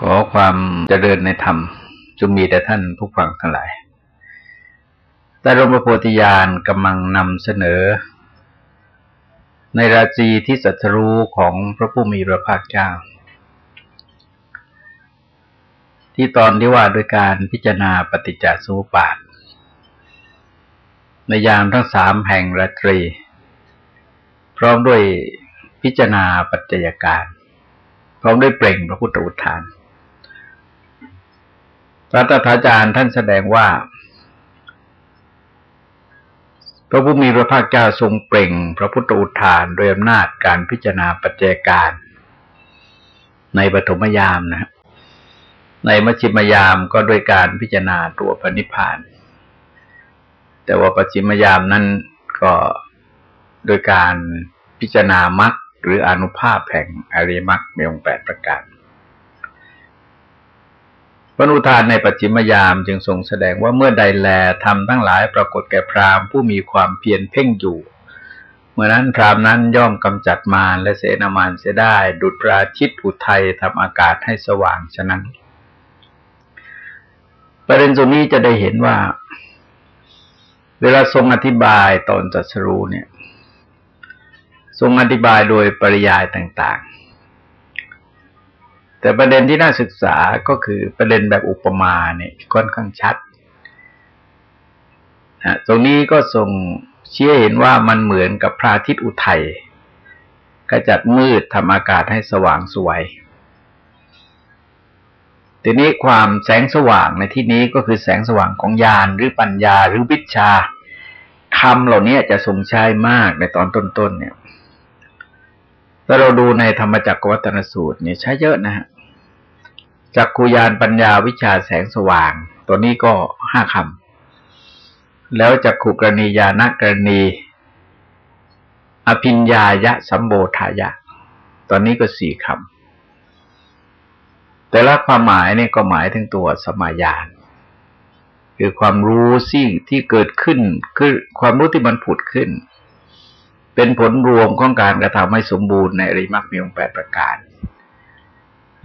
ขอความเจริญในธรรมจงมีแต่ท่านผู้ฟังทั้งหลาย แต่รมโพธิญาณกำลังนำเสนอ ในราจีที่สัตรู้ของพระผู้มีพระภาคเจ้า ที่ตอนที่ว่าโดยการพิจารณาปฏิจจสมุปบาท ในยามทั้งสามแห่งราตรี พร้อมด้วยพิจารณาปัจจัยการ พร้อมด้วยเปล่งพระพุทธอุทาน ระตถาจารย์ท่านแสดงว่า พระผู้มีพระภาคเจ้าทรงเปล่ง พระพุทธอุทานโดยอำนาจการพิจารณาปัจจัยการ ในปฐมยามนะในมชิมยามก็ด้วยการพิจารณาตัวพระนิพพาน แต่ว่าปชิมยามนั้นก็โดยการพิจารณามรรคหรืออนุภาพแห่งอริมักมีองค์แปดประการ พระนุทานในปัจจิมยามจึงทรงแสดงว่าเมื่อใดแลทำทั้งหลายปรากฏแก่พราหมณ์ผู้มีความเพียรเพ่งอยู่ เมื่อนั้นพราหมณ์นั้นย่อมกำจัดมารและเสนามารเสียได้ ดุจปราชิตอุทัยทำอากาศให้สว่างฉะนั้น ประเด็นตรงนี้จะได้เห็นว่า เวลาทรงอธิบายตอนจัสรู้เนี่ย ทรงอธิบายโดยปริยายต่าง แต่ประเด็นที่น่าศึกษาก็คือประเด็นแบบอุปมาเนี่ยค่อนข้างชัดนะตรงนี้ก็ทรงเชื่อเห็นว่ามันเหมือนกับพระอาทิตย์อุทัยกระจัดมืดทำอากาศให้สว่างสวย ทีนี้ความแสงสว่างในที่นี้ก็คือแสงสว่างของญาณหรือปัญญาหรือวิชาคำเหล่านี้จะทรงใช้มากในตอนต้นๆเนี่ยถ้าเราดูในธรรมจักรวัตนสูตรเนี่ยใช้เยอะนะฮะ จักคุยานปัญญาวิชาแสงสว่าง ตัวนี้ก็ห้าคำ แล้วจักขุกรณียานกรณี อภิญญายะสัมโบทายะ ตอนนี้ก็สี่คำ แต่ละความหมายเนี่ยก็หมายถึงตัวสมัยานคือความรู้สิ่งที่เกิดขึ้นคือความรู้ที่มันผุดขึ้น เป็นผลรวมของการกระทำให้สมบูรณ์ในอริมักมีองค์แปดประการ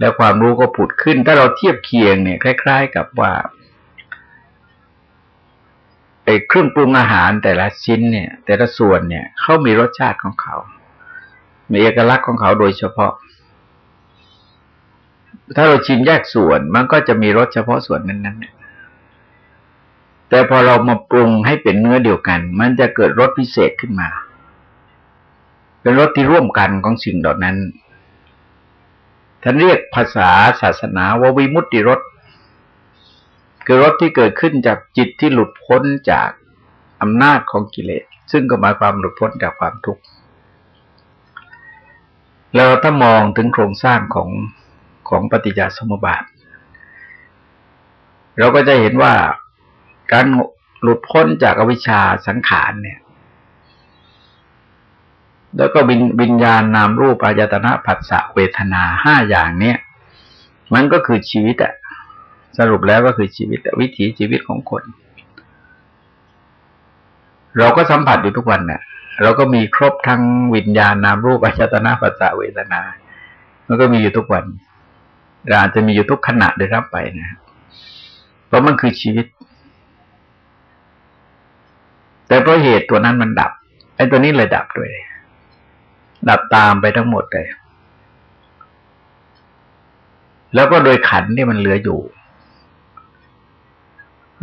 แล้วความรู้ก็ผุดขึ้น ถ้าเราเทียบเคียงเนี่ยคล้าย ๆ กับว่าไอ้เครื่องปรุงอาหารแต่ละชิ้นเนี่ย แต่ละส่วนเนี่ยเขามีรสชาติของเขา มีเอกลักษณ์ของเขาโดยเฉพาะ ถ้าเราชิมแยกส่วนมันก็จะมีรสเฉพาะส่วนนั้นๆนแต่พอเรามาปรุงให้เป็นเนื้อเดียวกัน มันจะเกิดรสพิเศษขึ้นมา เป็นรสที่ร่วมกันของสิ่งเหล่านั้น ท่านเรียกภาษาศาสนาว่าวิมุตติรสคือรสที่เกิดขึ้นจากจิตที่หลุดพ้นจากอำนาจของกิเลส ซึ่งก็หมายความหลุดพ้นจากความทุกข์แล้วถ้ามองถึงโครงสร้างของของปฏิจจสมุปบาท เราก็จะเห็นว่าการหลุดพ้นจากอวิชชาสังขารเนี่ย แล้วก็วิญวิญญาณนามรูปอายตนะผัสสะเวทนาห้าอย่างเนี้ยมันก็คือชีวิตอะสรุปแล้วก็คือชีวิตวิถีชีวิตของคน เราก็สัมผัสอยู่ทุกวันเนี่ยเราก็มีครบทั้งวิญญาณนามรูปอายตนะผัสสะเวทนา มันก็มีอยู่ทุกวันเราอาจจะมีอยู่ทุกขณะได้รับไปนะเพราะมันคือชีวิต แต่เพราะเหตุตัวนั้นมันดับไอ้ตัวนี้เลยดับด้วย ดับตามไปทั้งหมดเลย แล้วก็โดยขันที่มันเหลืออยู่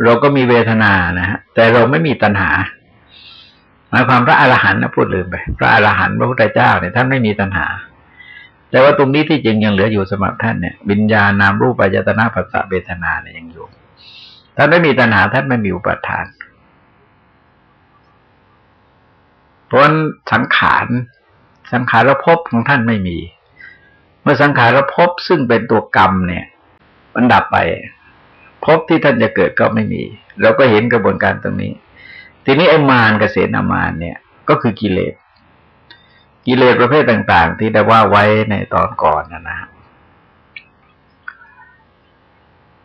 เราก็มีเวทนานะฮะแต่เราไม่มีตัณหาหมายความพระอรหันต์นะพูดลืมไป พระอรหันต์พระพุทธเจ้าเนี่ยท่านไม่มีตัณหา แต่ว่าตรงนี้ที่จริงยังเหลืออยู่สำหรับท่านเนี่ยวิญญาณนามรูปปัจจตนาปัสสะเวทนาเนี่ยยังอยู่ท่านไม่มีตัณหาท่านไม่มีอุปาทานเพราะสังขาร สังขารภพของท่านไม่มี เมื่อสังขารภพซึ่งเป็นตัวกรรมเนี่ย มันดับไปภพที่ท่านจะเกิดก็ไม่มีเราก็เห็นกระบวนการตรงนี้ ทีนี้ไอ้มารกเกษตรมารเนี่ย ก็คือกิเลสกิเลสประเภทต่าง ๆ ที่ได้ว่าไว้ในตอนก่อนนะนะ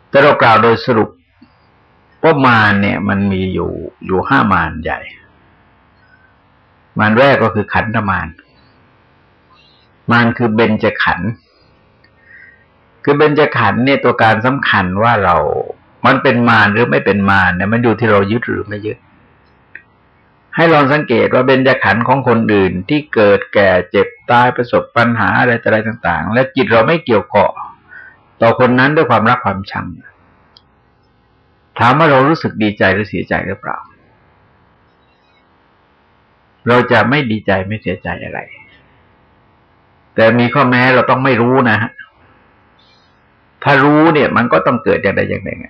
แต่เรากล่าวโดยสรุปว่ามารเนี่ย มันมีอยู่อยู่ห้ามารใหญ่ มารแรกก็คือขันธมาร มันคือเบญจขันธ์คือเบญจขันธ์เนี่ยตัวการสำคัญว่าเรา มันเป็นมารหรือไม่เป็นมารเนี่ยมันอยู่ที่เรายึดหรือไม่ยึด ให้ลองสังเกตว่าเบญจขันธ์ของคนอื่นที่เกิดแก่เจ็บตายประสบปัญหาอะไรต่ออะไรต่าง ๆ และจิตเราไม่เกี่ยวเกาะ ต่อคนนั้นด้วยความรักความชังถามว่าเรารู้สึกดีใจหรือเสียใจหรือเปล่า เราจะไม่ดีใจไม่เสียใจอะไร แต่มีข้อแม้เราต้องไม่รู้นะฮะถ้ารู้เนี่ย มันก็ต้องเกิดอย่างใดอย่างหนึ่ง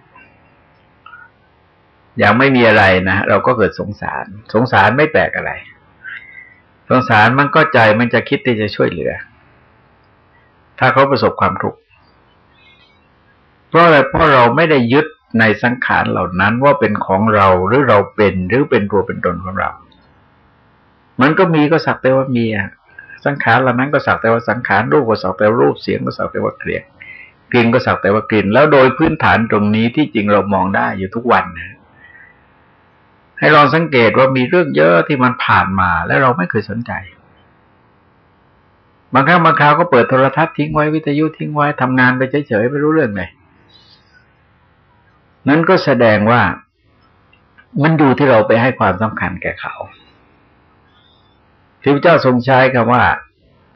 อย่างไม่มีอะไรนะเราก็เกิดสงสาร สงสารไม่แปลกอะไร สงสารมันก็ใจมันจะคิดที่จะช่วยเหลือ ถ้าเขาประสบความทุกข์เพราะอะไรเพราะเราไม่ได้ยึดในสังขารเหล่านั้นว่าเป็นของเราหรือเราเป็นหรือเป็นตัวเป็นตนของเรา มันก็มีก็สักแต่ว่ามีอะ สังขารเหล่านั้นก็สักแต่ว่าสังขารรูปก็สักแต่รูปเสียงก็สักแต่ว่าเกลียดกลิ่นก็สักแต่ว่ากลิ่น แล้วโดยพื้นฐานตรงนี้ที่จริงเรามองได้อยู่ทุกวันนะให้ลองสังเกตว่ามีเรื่องเยอะที่มันผ่านมาแล้วเราไม่เคยสนใจ บางครั้งบางคราวก็เปิดโทรทัศน์ทิ้งไว้วิทยุทิ้งไว้ทำงานไปเฉยๆไม่รู้เรื่องเลยนั้นก็แสดงว่ามันดูที่เราไปให้ความสำคัญแก่เขา ที่พระเจ้าทรงใช้คำว่า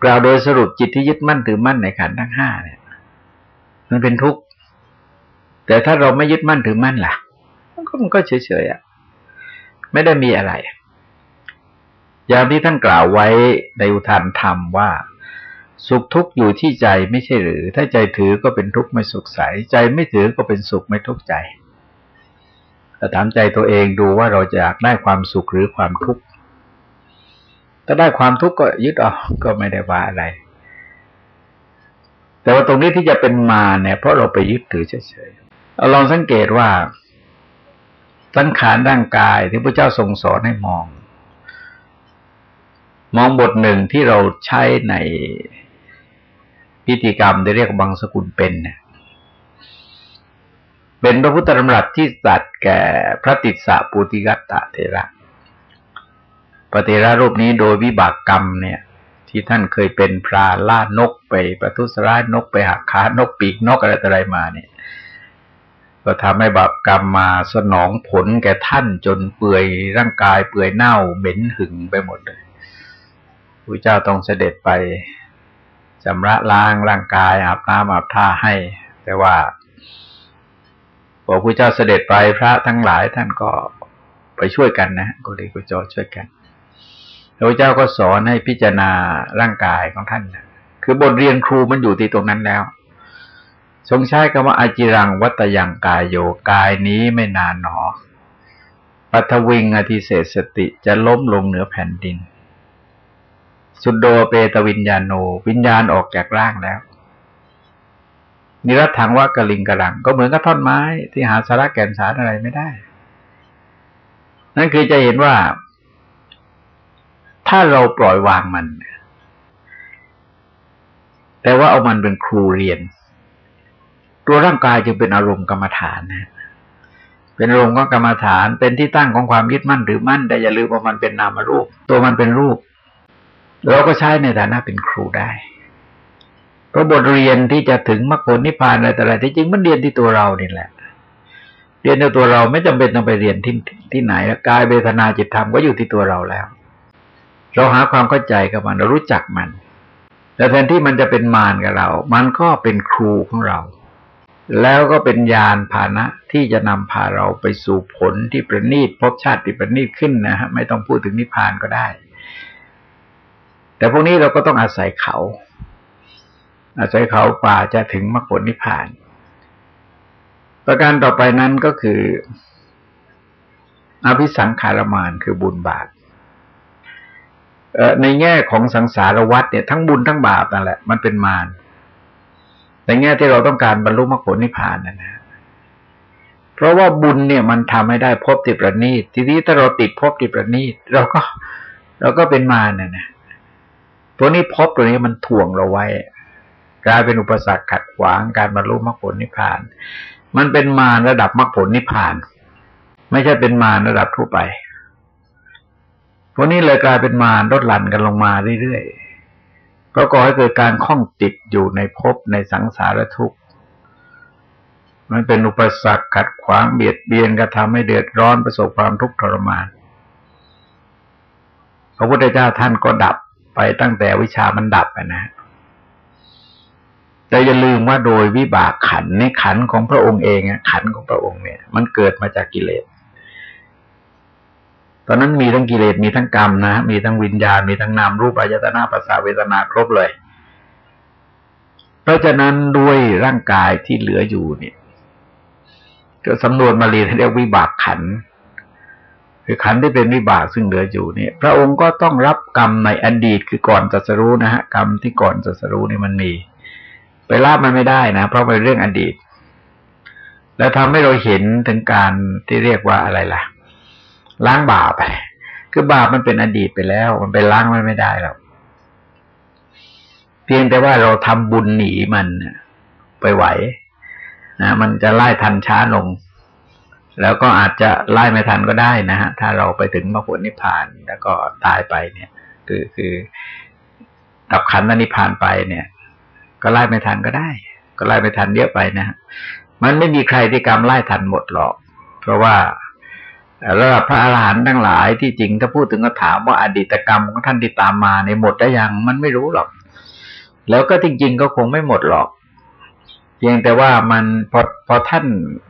กล่าวโดยสรุปจิตที่ยึดมั่นถือมั่นในขันธ์ทั้งห้าเนี่ย มันเป็นทุกข์แต่ถ้าเราไม่ยึดมั่นถือมั่นล่ะมันก็มันก็เฉยๆอะไม่ได้มีอะไร อย่างที่ท่านกล่าวไว้ในอุทานธรรมว่า สุขทุกข์อยู่ที่ใจไม่ใช่หรือ ถ้าใจถือก็เป็นทุกข์ไม่สุขใส ใจไม่ถือก็เป็นสุขไม่ทุกข์ใจแต่ถามใจตัวเองดูว่าเราจะอยากได้ความสุขหรือความทุกข์ ถ้าได้ความทุกข์ก็ยึดออกก็ไม่ได้ว่าอะไร แต่ว่าตรงนี้ที่จะเป็นมาเนี่ย เพราะเราไปยึดถือเฉยๆเราลองสังเกตว่าสังขารร่างกายที่พระเจ้าทรงสอนให้มอง มองบทหนึ่งที่เราใช้ในพิธีกรรมที่เรียกบังสกุลเป็นเนี่ยเป็นพระพุทธธรรมรัตที่สัตว์แก่พระติสสะปุติกัตตะเทระ ปฏิระรูปนี้โดยวิบากกรรมเนี่ย ที่ท่านเคยเป็นพราล่านกไปประทุษร้ายนกไปหักขานกปีกนกอะไรต่ออะไรมาเนี่ย ก็ทำให้บาปกรรมมาสนองผลแก่ท่านจนเปื่อยร่างกายเปื่อยเน่าเหม็นหึงไปหมดเลยพระเจ้าต้องเสด็จไปชำระล้างร่างกายอาบน้ำอาบท่าให้ แต่ว่าพอพระเจ้าเสด็จไปพระทั้งหลายท่านก็ไปช่วยกันนะกุฎีกุจอช่วยกัน พระเจ้าก็สอนให้พิจารณาร่างกายของท่านคือบทเรียนครูมันอยู่ที่ตรงนั้นแล้วทรงใช้คำว่าอาจิรังวัตยังกายโยกายนี้ไม่นานหนอ ปัทวิงอธิเศษสติจะล้มลงเหนือแผ่นดิน สุดโดเปตวิญญาโน วิญญาณออกจากร่างแล้ว นิรัตถังว่ากะลิงกระลัง ก็เหมือนกับท่อนไม้ที่หาสาระแก่นสารอะไรไม่ได้ นั่นคือจะเห็นว่า ถ้าเราปล่อยวางมันแต่ว่าเอามันเป็นครูเรียน ตัวร่างกายจึงเป็นอารมณ์กรรมฐานนะเป็นอารมณ์ของกรรมฐาน เป็นที่ตั้งของความยึดมั่นหรือมั่นแต่อย่าลืมว่ามันเป็นนามรูป ตัวมันเป็นรูป เราก็ใช้ในฐานะเป็นครูได้เพราะบทเรียนที่จะถึงมรรคผลนิพพานอะไรแต่อะไรที่จริงมันเรียนที่ตัวเราเนี่แหละ เรียนในตัวเราไม่จำเป็นต้องไปเรียนที่ที่ไหนกายเบทนาจิตธรรมก็อยู่ที่ตัวเราแล้ว เราหาความเข้าใจกับมัน เรารู้จักมัน แต่แทนที่มันจะเป็นมารกับเรา มันก็เป็นครูของเรา แล้วก็เป็นยานพานะที่จะนำพาเราไปสู่ผลที่ประณีตพบชาติที่ประณีตขึ้นนะฮะไม่ต้องพูดถึงนิพพานก็ได้ แต่พวกนี้เราก็ต้องอาศัยเขา อาศัยเขาป่าจะถึงมรรคผลนิพพาน ประการต่อไปนั้นก็คืออภิสังขารมานคือบุญบาป ในแง่ของสังสารวัฏเนี่ยทั้งบุญทั้งบาปนั่นแหละมันเป็นมารในแง่ที่เราต้องการบรรลุมรรคผลนิพพานนะนะเพราะว่าบุญเนี่ยมันทำให้ได้พบติประณีตทีนี้ถ้าเราติดพบติประณีตเราก็เราก็เป็นมารนะนะตัวนี้พบตัวนี้มันถ่วงเราไว้ กลายเป็นอุปสรรคขัดขวางการบรรลุมรรคผลนิพพาน มันเป็นมารระดับมรรคผลนิพพาน ไม่ใช่เป็นมารระดับทั่วไป วกนี้เลยกลายเป็นมารลดหลั่นกันลงมาเรื่อยๆก็ก่อให้เกิดการข้องติดอยู่ในภพในสังสารทุกข์ มันเป็นอุปสรรคขัดขวางเบียดเบียนกระทำให้เดือดร้อนประสบความทุกข์ทรมาน พระพุทธเจ้าท่านก็ดับไปตั้งแต่วิชามันดับนะแต่อย่าลืมว่าโดยวิบากขันในขันของพระองค์เองขันของพระองค์เนี่ย มันเกิดมาจากกิเลส ตอนนั้นมีทั้งกิเลสมีทั้งกรรมนะ มีทั้งวิญญาณมีทั้งนามรูปอายตนาภาษาเวทนาครบเลย เพราะฉะนั้นด้วยร่างกายที่เหลืออยู่เนี่ย ก็สำนวนมาลีเรียกวิบากขัน คือขันที่เป็นวิบากซึ่งเหลืออยู่เนี่ย พระองค์ก็ต้องรับกรรมในอดีตคือก่อนจะสรู้นะฮะกรรมที่ก่อนจะสรู้นี่มันมี ไปลาบมันไม่ได้นะ เพราะเป็นเรื่องอดีต แล้วทำให้เราเห็นถึงการที่เรียกว่าอะไรล่ะ ล้างบาปไปคือบาปมันเป็นอดีตไปแล้ว มันไปล้างมันไม่ได้หรอกเพียงแต่ว่าเราทำบุญหนีมันไปไหวนะมันจะไล่ทันช้าลง แล้วก็อาจจะไล่ไม่ทันก็ได้นะฮะ ถ้าเราไปถึงมรรคผลนิพพานแล้วก็ตายไปเนี่ย คือคือดับขันธนิพพานไปเนี่ย ก็ไล่ไม่ทันก็ได้ ก็ไล่ไม่ทันเยอะไปนะมันไม่มีใครที่กรรมไล่ทันหมดหรอก เพราะว่า ระดับพระอาหารหันต์ทั้งหลายที่จริงถ้าพูดถึงก็ถามว่าอดีตกรรมของท่านที่ตามมาในหมดได้ยังมันไม่รู้หรอก แล้วก็จริง ๆ ก็คงไม่หมดหรอก เพียงแต่ว่ามันพอพอท่าน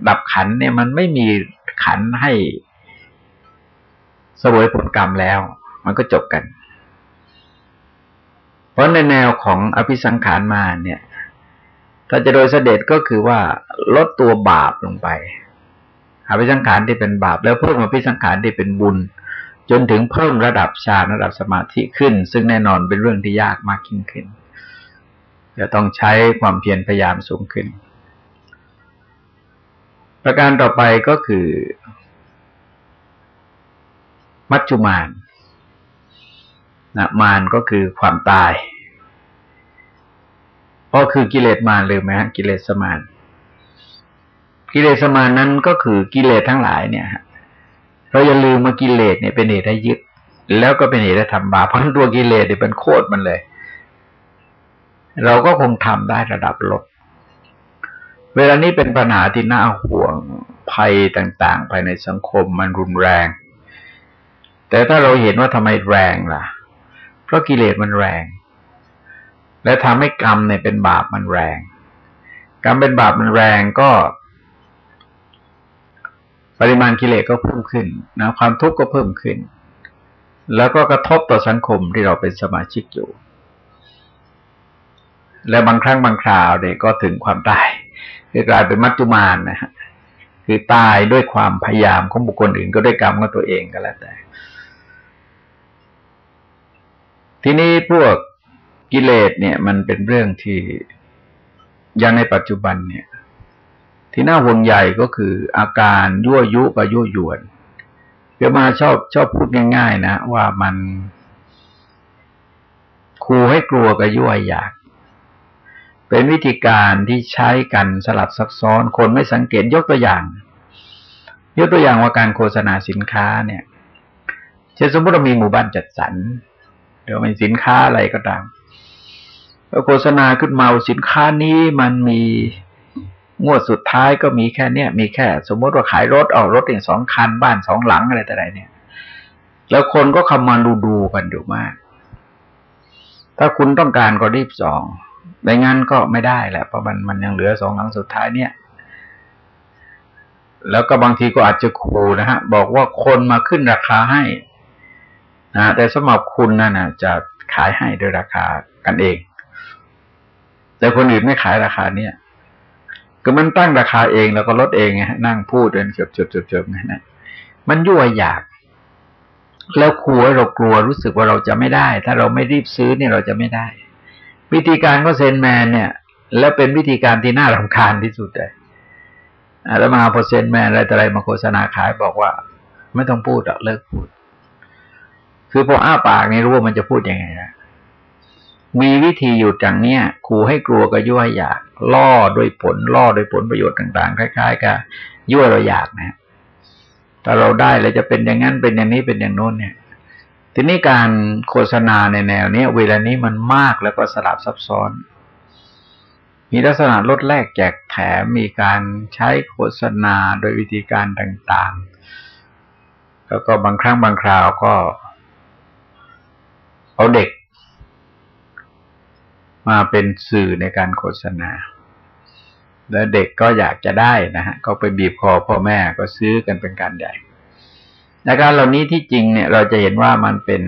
ดับขันเนี่ยมันไม่มีขันให้สวยผลกรรมแล้ว มันก็จบกัน เพราะในแนวของอภิสังขารมาเนี่ย ถ้าจะโดยเสด็จก็คือว่าลดตัวบาปลงไป อภิสังขารที่เป็นบาป แล้วเพิ่มอภิสังขารที่เป็นบุญ จนถึงเพิ่มระดับฌานระดับสมาธิขึ้น ซึ่งแน่นอนเป็นเรื่องที่ยากมากยิ่งขึ้นจะต้องใช้ความเพียรพยายามสูงขึ้น ประการต่อไปก็คือ มัจจุมานนะมานก็คือความตายก็คือกิเลสมานเลยไหมฮะกิเลสมาน กิเลสมานั้นก็คือกิเลสทั้งหลายเนี่ยเราอย่าลืมมากิเลสเนี่ยเป็นเหตุให้ยึด แล้วก็เป็นเหตุให้ทำบาปเพราะตัวกิเลสเนี่ยเป็นโคตรมันเลย เราก็คงทำได้ระดับลดเวลานี้เป็นปัญหาที่น่าห่วงภัยต่าง ๆ ภายในสังคมมันรุนแรง แต่ถ้าเราเห็นว่าทำไมแรงล่ะ เพราะกิเลสมันแรง และทำให้กรรมเนี่ยเป็นบาปมันแรง กรรมเป็นบาปมันแรงก็ ปริมาณกิเลสก็เพิ่มขึ้นนะความทุกข์ก็เพิ่มขึ้น แล้วก็กระทบต่อสังคมที่เราเป็นสมาชิกอยู่ และบางครั้งบางคราวเนี่ยก็ถึงความตายคือกลายเป็นมัจจุมานนะฮะคือตายด้วยความพยายามของบุคคลอื่น ก็ด้วยกรรมของตัวเองก็แล้วแต่ ทีนี้พวกกิเลสเนี่ย มันเป็นเรื่องที่ยังในปัจจุบันเนี่ย ที่น่าห่วงใหญ่ก็คืออาการยั่วยุกับยั่วยวนเดี๋ยวมาชอบชอบพูดง่าย ๆ นะว่ามันคูให้กลัวกับยั่วอยาก เป็นวิธีการที่ใช้กันสลับซับซ้อน คนไม่สังเกตยกตัวอย่าง ยกตัวอย่างว่าการโฆษณาสินค้าเนี่ยเช่นสมมติเรามีหมู่บ้านจัดสรรเดี๋ยวมีสินค้าอะไรก็ตามแล้วโฆษณาขึ้นมาสินค้านี้มันมี งวดสุดท้ายก็มีแค่เนี้ยมีแค่ สมมติว่าขายรถออกรถอย่างสองคันบ้านสองหลังอะไรแต่ไรเนี่ย แล้วคนก็คำมาดูดูกันอยู่มาก ถ้าคุณต้องการก็รีบสองไม่งั้นก็ไม่ได้แหละเพราะมันมันยังเหลือสองหลังสุดท้ายเนี่ย แล้วก็บางทีก็อาจจะขู่นะฮะ บอกว่าคนมาขึ้นราคาให้นะแต่สำหรับคุณนั่นนะจะขายให้โดยราคากันเอง แต่คนอื่นไม่ขายราคาเนี่ย ก็มันตั้งราคาเองแล้วก็ลดเองไงนั่งพูดเดินเฉบเฉบเฉบเฉบไงนะมันยั่วอยาก แล้วครัวเรากลัวรู้สึกว่าเราจะไม่ได้ ถ้าเราไม่รีบซื้อเนี่ยเราจะไม่ได้ วิธีการก็เซนแมนเนี่ย แล้วเป็นวิธีการที่น่ารำคาญที่สุดเลยแล้วมาพอเซนแมนอะไรแต่อะไรมาโฆษณาขายบอกว่า ไม่ต้องพูดเลิกพูด คือพออ้าปากนี่รู้ว่ามันจะพูดยังไงนะ มีวิธีอยู่จังเนี้ยขู่ให้กลัวก็ยั่วอยาก ล่อด้วยผล ล่อด้วยผลประโยชน์ต่างๆคล้ายๆกับยั่วเราอยากนะแต่เราได้เราจะเป็นอย่างนั้นเป็นอย่างนี้เป็นอย่างโน้นเนี่ย ทีนี้การโฆษณาในแนวเนี้ยเวลานี้มันมากแล้วก็สลับซับซ้อน มีลักษณะลดแลกแจกแถมมีการใช้โฆษณาโดยวิธีการต่างๆ แล้วก็บางครั้งบางคราวก็ เอาเด็ก มาเป็นสื่อในการโฆษณา แล้วเด็กก็อยากจะได้นะฮะก็ไปบีบคอพ่อแม่ก็ซื้อกันเป็นการใหญ่อาการเหล่านี้ที่จริงเนี่ยเราจะเห็นว่ามันเป็น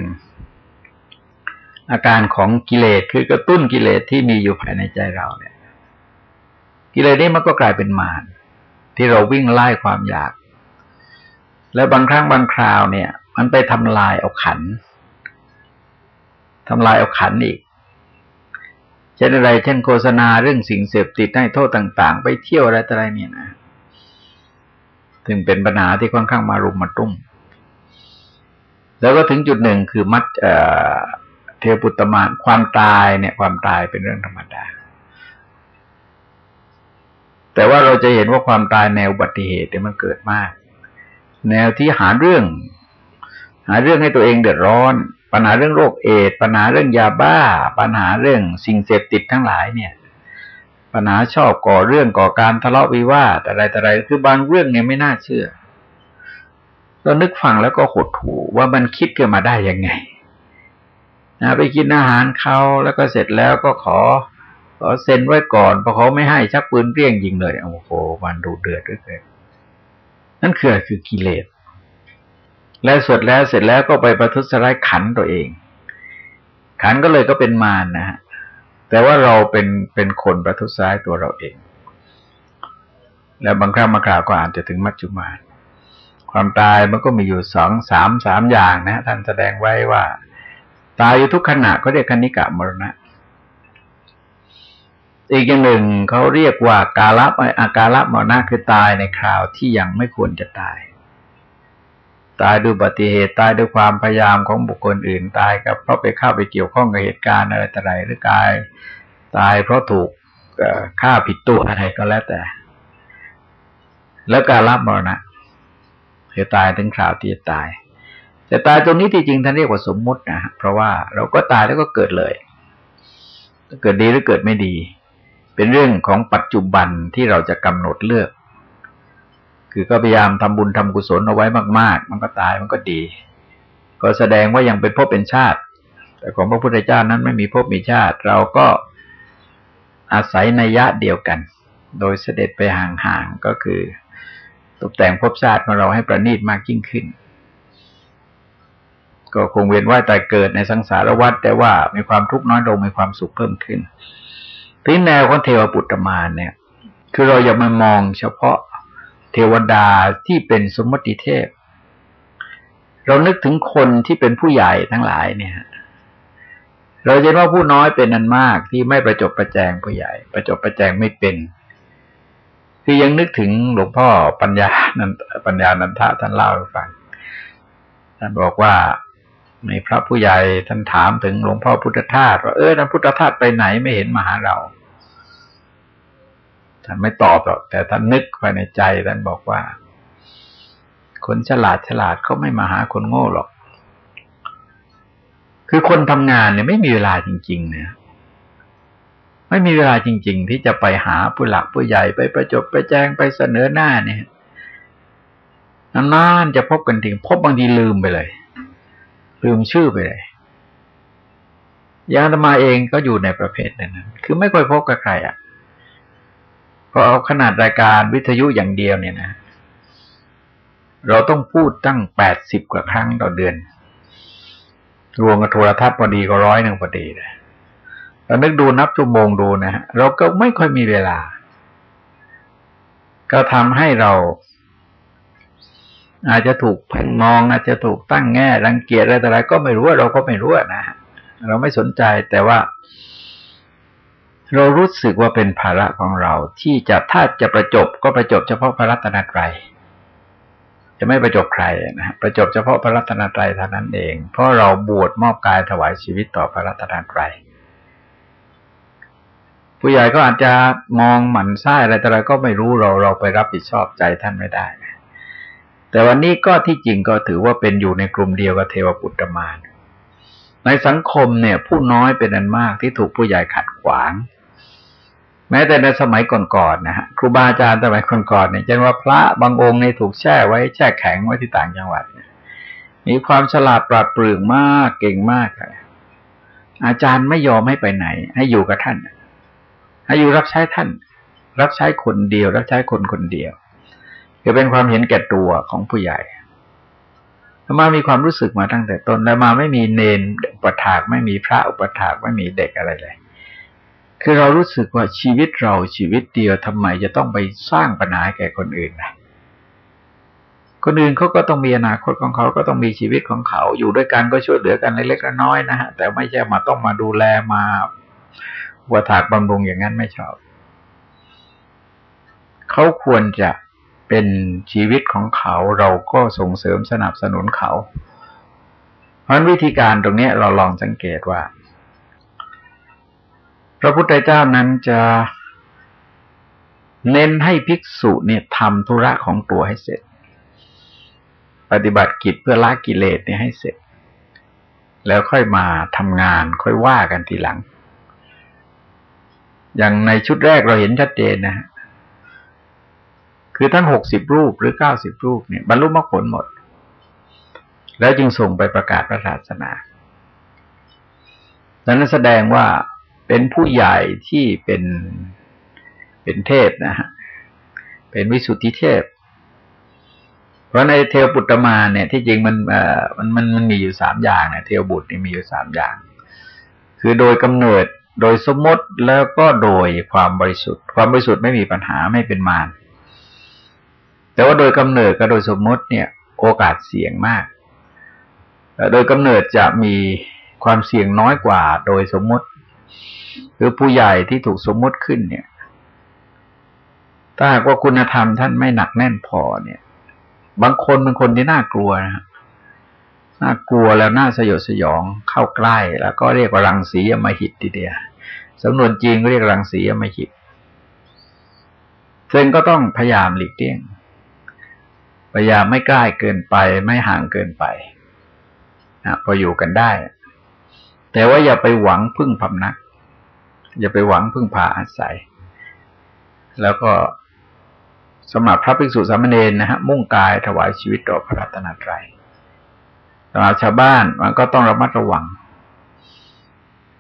อาการของกิเลสคือกระตุ้นกิเลสที่มีอยู่ภายในใจเราเนี่ย กิเลสนี้มันก็กลายเป็นมารที่เราวิ่งไล่ความอยาก แล้วบางครั้งบางคราวเนี่ย มันไปทำลายเอาขันทำลายเอาขันอีก เช่นอะไร เช่นโฆษณาเรื่องสิ่งเสพติดให้โทษต่าง ๆ ไปเที่ยวอะไรต่ออะไรเนี่ยนะถึงเป็นปัญหาที่ค่อนข้างมารุมมาตุ้ม แล้วก็ถึงจุดหนึ่งคือมัดเทวปุตตมานความตายเนี่ย ความตายเป็นเรื่องธรรมดา แต่ว่าเราจะเห็นว่าความตายแนวอุบัติเหตุเนี่ยมันเกิดมาก แนวที่หาเรื่อง หาเรื่องให้ตัวเองเดือดร้อน ปัญหาเรื่องโรคเอดปัญหาเรื่องยาบ้า ปัญหาเรื่องสิ่งเสพติดทั้งหลายเนี่ย ปัญหาชอบก่อเรื่องก่อการทะเลาะวิวาทอะไรแต่อะไรคือบางเรื่องเนี่ยไม่น่าเชื่อเรานึกฟังแล้วก็หดหูว่ามันคิดเกิดมาได้ยังไงนะไปกินอาหารเขาแล้วก็เสร็จแล้วก็ขอขอเซ็นไว้ก่อนพอเขาไม่ให้ชักปืนเรียงยิงเลยโอ้โหมันดูเดือดด้วยเลยนั่นคือคือกิเลส แล้วสุดแล้วเสร็จแล้วก็ไปประทุษร้ายขันตัวเอง ขันก็เลยก็เป็นมารนะฮะแต่ว่าเราเป็นเป็นคนประทุษร้ายตัวเราเอง แล้วบางครั้งบางคราวก็อาจจะถึงมัจจุมาความตายมันก็มีอยู่สองสามสามอย่างนะ ท่านแสดงไว้ว่า ตายอยู่ทุกขณะก็เรียกคณิกะมรณะ อีกอย่างหนึ่งเขาเรียกว่ากาละอาการะมรณะคือตายในคราวที่ยังไม่ควรจะตาย ตายด้วยอุบัติเหตุตายด้วยความพยายามของบุคคลอื่น ตายกับเพราะไปเข้าไปเกี่ยวข้องกับเหตุการณ์อะไรต่ออะไรหรือกาย ตายเพราะถูกฆ่าผิดตัวอะไรก็แล้วแต่ แล้วการรับมรณะคือตายถึงคราวที่จะตาย แต่ตายตรงนี้ที่จริงท่านเรียกว่าสมมุตินะเพราะว่าเราก็ตายแล้วก็เกิดเลย เกิดดีหรือเกิดไม่ดี เป็นเรื่องของปัจจุบันที่เราจะกำหนดเลือก คือก็พยายามทำบุญทำกุศลเอาไว้มาก ๆ มันก็ตายมันก็ดี ก็แสดงว่ายังเป็นภพเป็นชาติ แต่ของพระพุทธเจ้านั้นไม่มีภพมีชาติ เราก็อาศัยในยะเดียวกัน โดยเสด็จไปห่างๆก็คือตกแต่งภพชาติของเราให้ประณีตมากยิ่งขึ้น ก็คงเวียนว่ายตายเกิดในสังสารวัฏแต่ว่ามีความทุกข์น้อยลงมีความสุขเพิ่มขึ้นที่แนวของเทวปุตตมานเนี่ย คือเราอย่ามามองเฉพาะ เทวดาที่เป็นสมมติเทพ เรานึกถึงคนที่เป็นผู้ใหญ่ทั้งหลายเนี่ยเราจะว่าผู้น้อยเป็นนันมากที่ไม่ประจบประแจงผู้ใหญ่ ประจบประแจงไม่เป็นคือยังนึกถึงหลวงพ่อปัญญานันปัญญานันทะท่านเล่าให้ฟังท่านบอกว่าในพระผู้ใหญ่ท่านถามถึงหลวงพ่อพุทธทาสว่าเออท่านพุทธทาสไปไหนไม่เห็นมาหาเรา ท่านไม่ตอบหรอกแต่ท่านนึกภายในใจท่านบอกว่า คนฉลาดฉลาดเขาไม่มาหาคนโง่หรอก คือคนทำงานเนี่ยไม่มีเวลาจริง ๆ เนี่ยไม่มีเวลาจริง ๆ ที่จะไปหาผู้หลักผู้ใหญ่ไปประจบไปแจ้งไปเสนอหน้าเนี่ยนานๆจะพบกันทีพบบางทีลืมไปเลย ลืมชื่อไปเลยยางธรรมาเองก็อยู่ในประเภทนั้นคือไม่ค่อยพบกับใครอะ พอเอาขนาดรายการวิทยุอย่างเดียวเนี่ยนะ เราต้องพูดตั้งแปดสิบกว่าครั้งต่อเดือน รวมกับโทรทัศน์พอดีก็ร้อยหนึ่งพอดีเลยเรานึกดูนับชั่วโมงดูนะฮะเราก็ไม่ค่อยมีเวลา ก็ทำให้เรา อาจจะถูกเพ่งมอง อาจจะถูกตั้งแง่รังเกียจอะไรต่อะไรก็ไม่รู้เราก็ไม่รู้นะเราไม่สนใจแต่ว่า เรารู้สึกว่าเป็นภาระของเราที่จะถ้าจะประจบก็ประจบเฉพาะพระรัตนตรัยจะไม่ประจบใครนะประจบเฉพาะพระรัตนตรัยเท่านั้นเอง เพราะเราบวชมอบกายถวายชีวิตต่อพระรัตนตรัยผู้ใหญ่ก็อาจจะมองหมันไส้อะไรแต่อะไรก็ไม่รู้เราเราไปรับผิดชอบใจท่านไม่ได้ แต่วันนี้ก็ที่จริงก็ถือว่าเป็นอยู่ในกลุ่มเดียวกับเทวปุตตมานในสังคมเนี่ย ผู้น้อยเป็นอันมากที่ถูกผู้ใหญ่ขัดขวาง แม้แต่ในสมัยก่อนๆนะฮะครูบาอาจารย์สมัยก่อนๆเนี่ยเช่นว่าพระบางองค์เนี่ยถูกแช่ไว้แช่แข็งไว้ที่ต่างจังหวัดเนี่ยมีความฉลาดปราดเปรื่องมากเก่งมากเลยอาจารย์ไม่ยอมให้ไปไหน ให้อยู่กับท่าน ให้อยู่รับใช้ท่าน รับใช้คนเดียว รับใช้คนคนเดียวคือเป็นความเห็นแก่ตัวของผู้ใหญ่มามีความรู้สึกมาตั้งแต่ต้น แล้วมาไม่มีเนนอุปถากไม่มีพระอุปถากไม่มีเด็กอะไรเลย คือเรารู้สึกว่าชีวิตเราชีวิตเดียวทำไมจะต้องไปสร้างปัญหาแก่คนอื่นนะคนอื่นเขาก็ต้องมีอนาคตของเขาก็ต้องมีชีวิตของเขาอยู่ด้วยกันก็ช่วยเหลือกันเล็กๆน้อยๆนะฮะแต่ไม่ใช่มาต้องมาดูแลมาวัถากบำรุงอย่างนั้นไม่ชอบเขาควรจะเป็นชีวิตของเขาเราก็ส่งเสริมสนับสนุนเขา เพราะวิธีการตรงนี้เราลองสังเกตว่า พระพุทธเจ้านั้นจะเน้นให้ภิกษุเนี่ยทำธุระของตัวให้เสร็จ ปฏิบัติกิจเพื่อละกิเลสเนี่ยให้เสร็จ แล้วค่อยมาทำงานค่อยว่ากันทีหลัง อย่างในชุดแรกเราเห็นชัดเจนนะฮะคือทั้งหกสิบรูปหรือเก้าสิบรูปเนี่ยบรรลุมรรคผลหมด แล้วจึงส่งไปประกาศพระศาสนาดังนั้นแสดงว่า เป็นผู้ใหญ่ที่เป็นเป็นเทพนะฮะเป็นวิสุทธิเทพ เพราะในเทวปุตตมาเนี่ย ที่จริงมันเอ่อมันมันมันมีอยู่สามอย่างเนี่ยเทวบุตรนี่มีอยู่สามอย่าง คือโดยกำเนิดโดยสมมติแล้วก็โดยความบริสุทธิ์ ความบริสุทธิ์ไม่มีปัญหาไม่เป็นมารแต่ว่าโดยกำเนิดกับโดยสมมติเนี่ย โอกาสเสี่ยงมากโดยกำเนิดจะมีความเสี่ยงน้อยกว่า โดยสมมติ คือผู้ใหญ่ที่ถูกสมมติขึ้นเนี่ย ถ้าหากว่าคุณธรรมท่านไม่หนักแน่นพอเนี่ย บางคนเป็นคนที่น่ากลัวนะน่ากลัวแล้วน่าสยดสยองเข้าใกล้ แล้วก็เรียกว่ารังสียมหิตทีเดียวสำนวนจีนก็เรียกรังสียมหิตซึ่งก็ต้องพยายามหลีกเลี่ยง พยายามไม่ใกล้เกินไป ไม่ห่างเกินไปนะพออยู่กันได้ แต่ว่าอย่าไปหวังพึ่งพำนัก อย่าไปหวังพึ่งพาอาศัย แล้วก็สำหรับพระภิกษุสามเณรนะฮะมุ่งกายถวายชีวิตต่อพระรัตนตรัยสำหรับชาวบ้านมันก็ต้องระมัดระวัง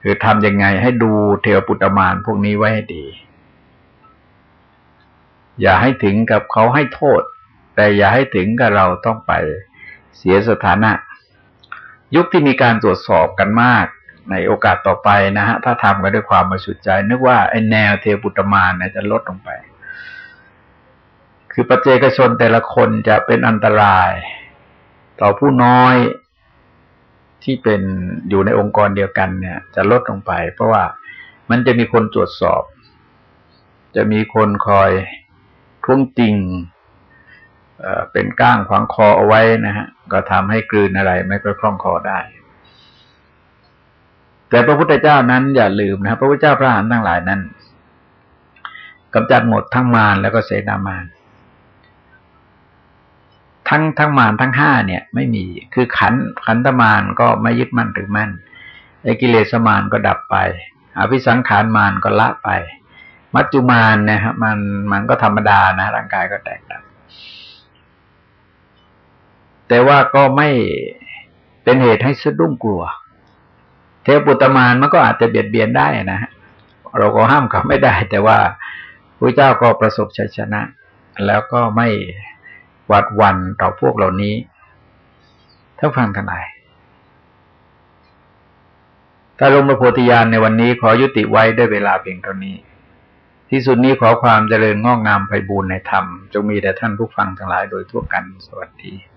คือทำยังไงให้ดูเทวปุตตมานพวกนี้ไว้ให้ดี อย่าให้ถึงกับเขาให้โทษ แต่อย่าให้ถึงกับเราต้องไปเสียสถานะ ยุคที่มีการตรวจสอบกันมาก ในโอกาสต่อไปนะฮะถ้าทำกันด้วยความบริสุทธิ์ใจ นึกว่าไอ้แนวเทปุตมานเนี่ยจะลดลงไป คือปัจเจกชนแต่ละคนจะเป็นอันตราย ต่อผู้น้อยที่เป็นอยู่ในองค์กรเดียวกันเนี่ย จะลดลงไป เพราะว่ามันจะมีคนตรวจสอบ จะมีคนคอยท้วงติงเป็นก้างขวางคอเอาไว้นะฮะ ก็ทำให้กลืนอะไรไม่ค่อยคล่องคอได้ แต่พระพุทธเจ้านั้นอย่าลืมนะพระพุทธเจ้าพระอรหันต์ทั้งหลายนั้นกำจัดหมดทั้งมารแล้วก็เสนามารทั้งทั้งมารทั้งห้าเนี่ย ไม่มีคือขันขันธมารก็ไม่ยึดมั่นถือมั่นไอ้กิเลสมารก็ดับไปอภิสังขารมารก็ละไป มัจจุมารนะฮะมันมันก็ธรรมดานะ ร่างกายก็แตกดับแต่ว่าก็ไม่เป็นเหตุให้สะดุ้งกลัว เทวปุตตมานมันก็อาจจะเบียดเบียนได้นะฮะเราก็ห้ามเขาไม่ได้ แต่ว่าพระเจ้าก็ประสบชัยชนะ แล้วก็ไม่หวัดวันต่อพวกเหล่านี้ท่านฟังทั้งหลายถ้าลงมาโพธิญาณในวันนี้ขอยุติไว้ด้วยเวลาเพียงเท่านี้ ที่สุดนี้ขอความเจริญงอกงามไปบูรณนธรรม จงมีแด่ท่านผู้ฟังทั้งหลายโดยทั่วกันสวัสดี